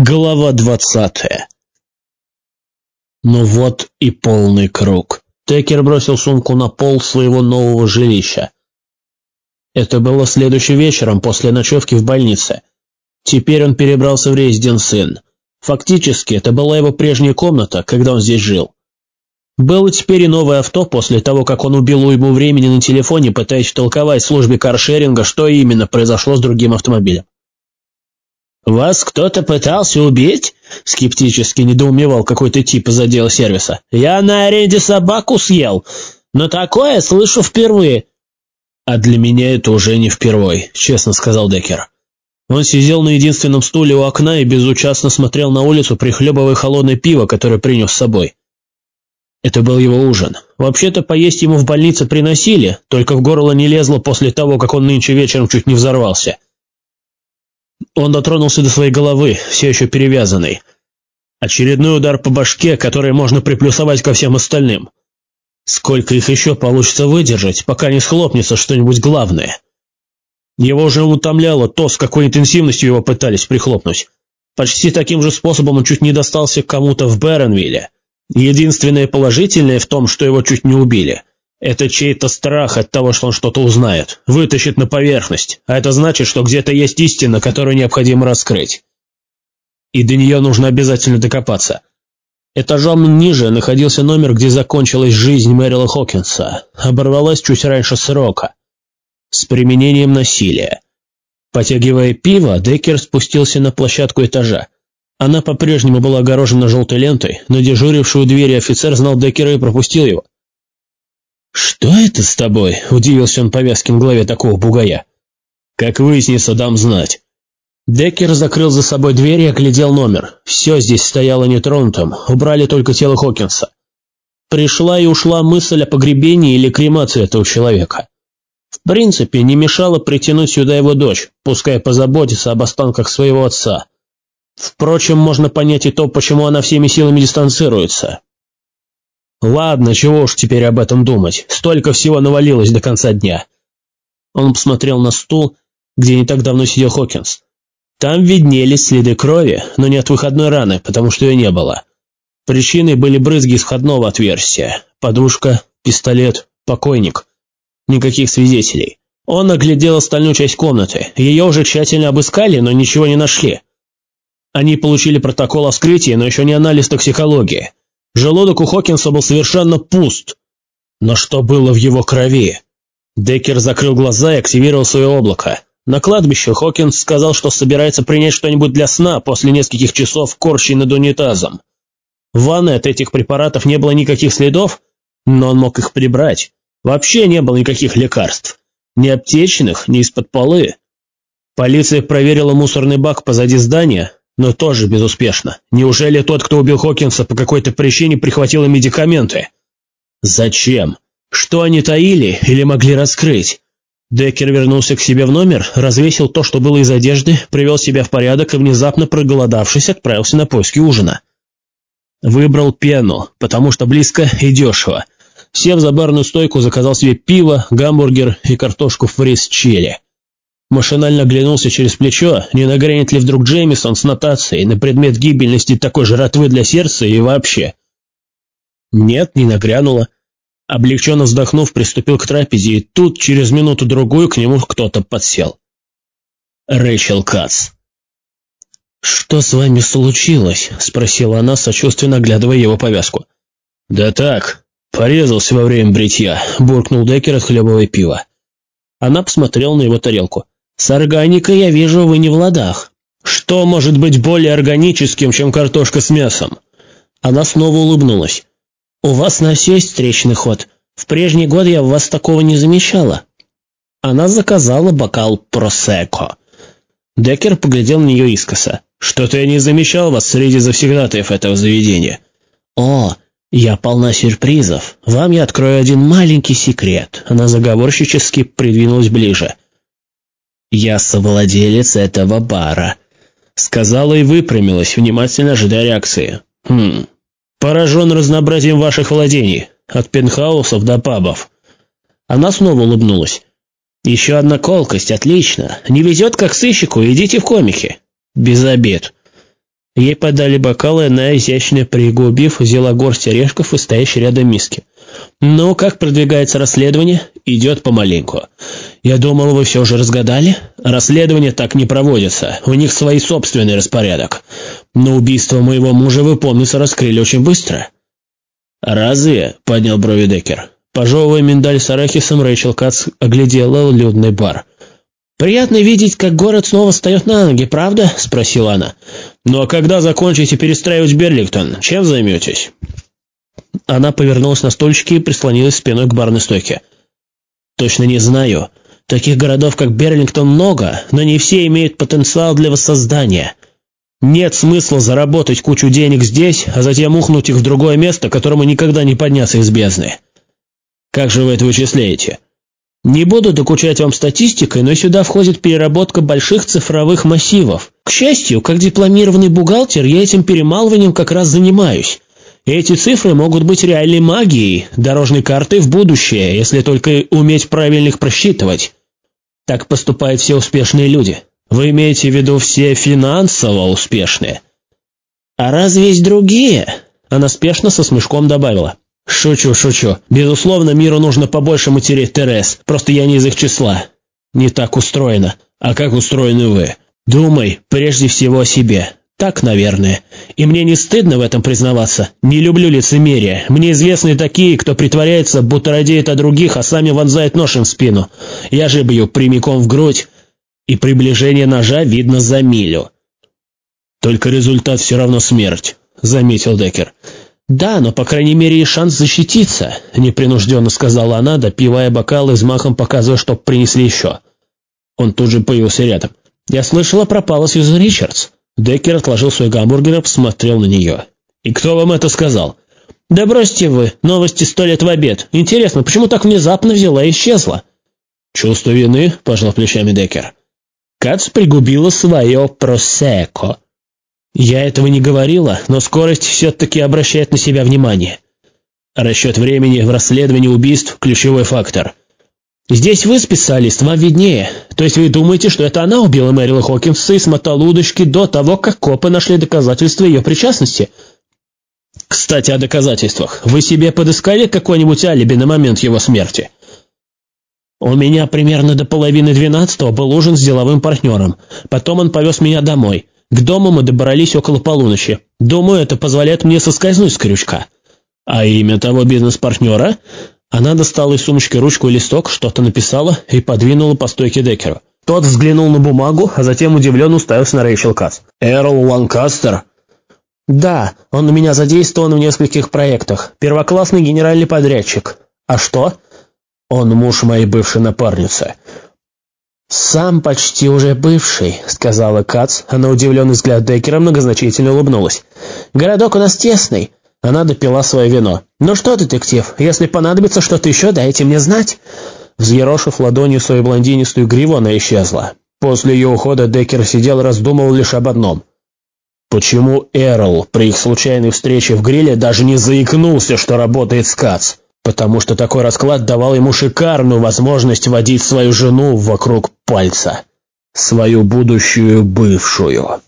Глава двадцатая Ну вот и полный круг. Текер бросил сумку на пол своего нового жилища. Это было следующим вечером после ночевки в больнице. Теперь он перебрался в резиденс Inn. Фактически, это была его прежняя комната, когда он здесь жил. Было теперь и новое авто после того, как он убил уйму времени на телефоне, пытаясь втолковать службе каршеринга, что именно произошло с другим автомобилем. «Вас кто-то пытался убить?» — скептически недоумевал какой-то тип из отдела сервиса. «Я на аренде собаку съел, но такое слышу впервые». «А для меня это уже не впервой», — честно сказал Деккер. Он сидел на единственном стуле у окна и безучастно смотрел на улицу, прихлебывая холодное пиво, которое принес с собой. Это был его ужин. Вообще-то поесть ему в больнице приносили, только в горло не лезло после того, как он нынче вечером чуть не взорвался. Он дотронулся до своей головы, все еще перевязанной. Очередной удар по башке, который можно приплюсовать ко всем остальным. Сколько их еще получится выдержать, пока не схлопнется что-нибудь главное? Его уже утомляло то, с какой интенсивностью его пытались прихлопнуть. Почти таким же способом он чуть не достался кому-то в Беронвилле. Единственное положительное в том, что его чуть не убили, это чей-то страх от того, что он что-то узнает, вытащит на поверхность, а это значит, что где-то есть истина, которую необходимо раскрыть. И до нее нужно обязательно докопаться. Этажом ниже находился номер, где закончилась жизнь Мэрила Хокинса, оборвалась чуть раньше срока, с применением насилия. Потягивая пиво, Деккер спустился на площадку этажа. Она по-прежнему была огорожена желтой лентой, но дежуривший у двери офицер знал Деккера и пропустил его. «Что это с тобой?» – удивился он повязке на голове такого бугая. «Как выяснится, дам знать». Деккер закрыл за собой дверь и оглядел номер. Все здесь стояло нетронутым, убрали только тело Хокинса. Пришла и ушла мысль о погребении или кремации этого человека. В принципе, не мешало притянуть сюда его дочь, пускай позаботиться об останках своего отца. Впрочем, можно понять и то, почему она всеми силами дистанцируется. Ладно, чего уж теперь об этом думать, столько всего навалилось до конца дня. Он посмотрел на стул, где не так давно сидел Хокинс. Там виднелись следы крови, но не от выходной раны, потому что ее не было. Причиной были брызги из входного отверстия, подушка, пистолет, покойник. Никаких свидетелей. Он оглядел остальную часть комнаты. Ее уже тщательно обыскали, но ничего не нашли. Они получили протокол о вскрытии, но еще не анализ токсикологии. Желудок у Хокинса был совершенно пуст. Но что было в его крови? Деккер закрыл глаза и активировал свое облако. На кладбище Хокинс сказал, что собирается принять что-нибудь для сна после нескольких часов корчей над унитазом. В ванной от этих препаратов не было никаких следов, но он мог их прибрать. Вообще не было никаких лекарств. Ни аптечных, ни из-под полы. Полиция проверила мусорный бак позади здания, но тоже безуспешно. Неужели тот, кто убил Хокинса, по какой-то причине прихватил медикаменты? Зачем? Что они таили или могли раскрыть? Деккер вернулся к себе в номер, развесил то, что было из одежды, привел себя в порядок и, внезапно проголодавшись, отправился на поиски ужина. Выбрал пену, потому что близко и дешево. Сев за барную стойку, заказал себе пиво, гамбургер и картошку фри с чили. Машинально оглянулся через плечо, не нагрянет ли вдруг Джеймисон с нотацией на предмет гибельности такой жратвы для сердца и вообще. Нет, не нагрянуло. Облегченно вздохнув, приступил к трапезе, и тут, через минуту-другую, к нему кто-то подсел. Рэйчел Кац. «Что с вами случилось?» — спросила она, сочувственно оглядывая его повязку. «Да так, порезался во время бритья», — буркнул Деккер, отхлебывая пиво. Она посмотрела на его тарелку. С органикой я вижу, вы не в ладах. Что может быть более органическим, чем картошка с мясом? Она снова улыбнулась. У вас на все есть встречный ход. В прежний год я в вас такого не замечала. Она заказала бокал просеко. Деккер поглядел на нее искоса. «Что-то я не замечал вас среди завсегдатаев этого заведения». «О, я полна сюрпризов. Вам я открою один маленький секрет». Она заговорщически придвинулась ближе. «Я совладелец этого бара», — сказала и выпрямилась, внимательно ожидая реакции. «Хм, поражен разнообразием ваших владений, от пентхаусов до пабов». Она снова улыбнулась. «Еще одна колкость, отлично. Не везет как сыщику, идите в комики». «Без обед». Ей подали бокалы, она, изящно пригубив, взяла горсть орешков и стоящей рядом миски. «Ну, как продвигается расследование?» «Идет помаленьку». «Я думал, вы все же разгадали?» «Расследование так не проводится. У них свой собственный распорядок. Но убийство моего мужа, вы, помнится, раскрыли очень быстро». «Разве?» — поднял брови Деккер. Пожевывая миндаль с арахисом, Рэйчел Кац оглядела людный бар. «Приятно видеть, как город снова встает на ноги, правда?» — спросила она. «Ну а когда закончите перестраивать Берлингтон, чем займетесь?» Она повернулась на стульчике и прислонилась спиной к барной стойке. «Точно не знаю. Таких городов, как Берлингтон, много, но не все имеют потенциал для воссоздания. Нет смысла заработать кучу денег здесь, а затем ухнуть их в другое место, которому никогда не подняться из бездны. Как же вы это вычисляете?» Не буду докучать вам статистикой, но сюда входит переработка больших цифровых массивов. К счастью, как дипломированный бухгалтер, я этим перемалыванием как раз занимаюсь. Эти цифры могут быть реальной магией, дорожной картой в будущее, если только уметь правильно их просчитывать. Так поступают все успешные люди. Вы имеете в виду все финансово успешные? А разве есть другие? Она спешно со смешком добавила. «Шучу, шучу. Безусловно, миру нужно побольше матерей Терес, просто я не из их числа. Не так устроено. А как устроены вы? Думай прежде всего о себе. Так, наверное. И мне не стыдно в этом признаваться. Не люблю лицемерие. Мне известны такие, кто притворяется, будто радеет о других, а сами вонзает нож им в спину. Я же бью прямиком в грудь, и приближение ножа видно за милю. Только результат все равно смерть, заметил Деккер. «Да, но, по крайней мере, есть шанс защититься», — непринужденно сказала она, допивая бокал и взмахом показывая, чтоб принесли еще. Он тут же появился рядом. «Я слышала, пропала Сьюзен Ричардс». Деккер отложил свой гамбургер и посмотрел на нее. «И кто вам это сказал?» «Да бросьте вы, новости сто лет в обед. Интересно, почему так внезапно взяла и исчезла?» «Чувство вины», — пожал плечами Деккер. Кац пригубила свое просеко. Я этого не говорила, но скорость все-таки обращает на себя внимание. Расчет времени в расследовании убийств – ключевой фактор. Здесь вы специалист, вам виднее. То есть вы думаете, что это она убила Мэрила Хокинса и смотала удочки до того, как копы нашли доказательства ее причастности? Кстати, о доказательствах. Вы себе подыскали какое-нибудь алиби на момент его смерти? У меня примерно до половины двенадцатого был ужин с деловым партнером. Потом он повез меня домой. К дому мы добрались около полуночи. Думаю, это позволяет мне соскользнуть с крючка. А имя того бизнес-партнера? Она достала из сумочки ручку и листок, что-то написала и подвинула по стойке Деккеру. Тот взглянул на бумагу, а затем удивленно уставился на Рэйчел Касс. «Эрл Ланкастер?» «Да, он у меня задействован в нескольких проектах. Первоклассный генеральный подрядчик. А что?» «Он муж моей бывшей напарницы. «Сам почти уже бывший», — сказала Кац, а на удивленный взгляд Деккера многозначительно улыбнулась. «Городок у нас тесный». Она допила свое вино. «Ну что, детектив, если понадобится что-то еще, дайте мне знать». Взъерошив ладонью свою блондинистую гриву, она исчезла. После ее ухода Деккер сидел раздумывал лишь об одном. Почему Эрл при их случайной встрече в гриле даже не заикнулся, что работает с Кац? потому что такой расклад давал ему шикарную возможность водить свою жену вокруг пальца, свою будущую бывшую.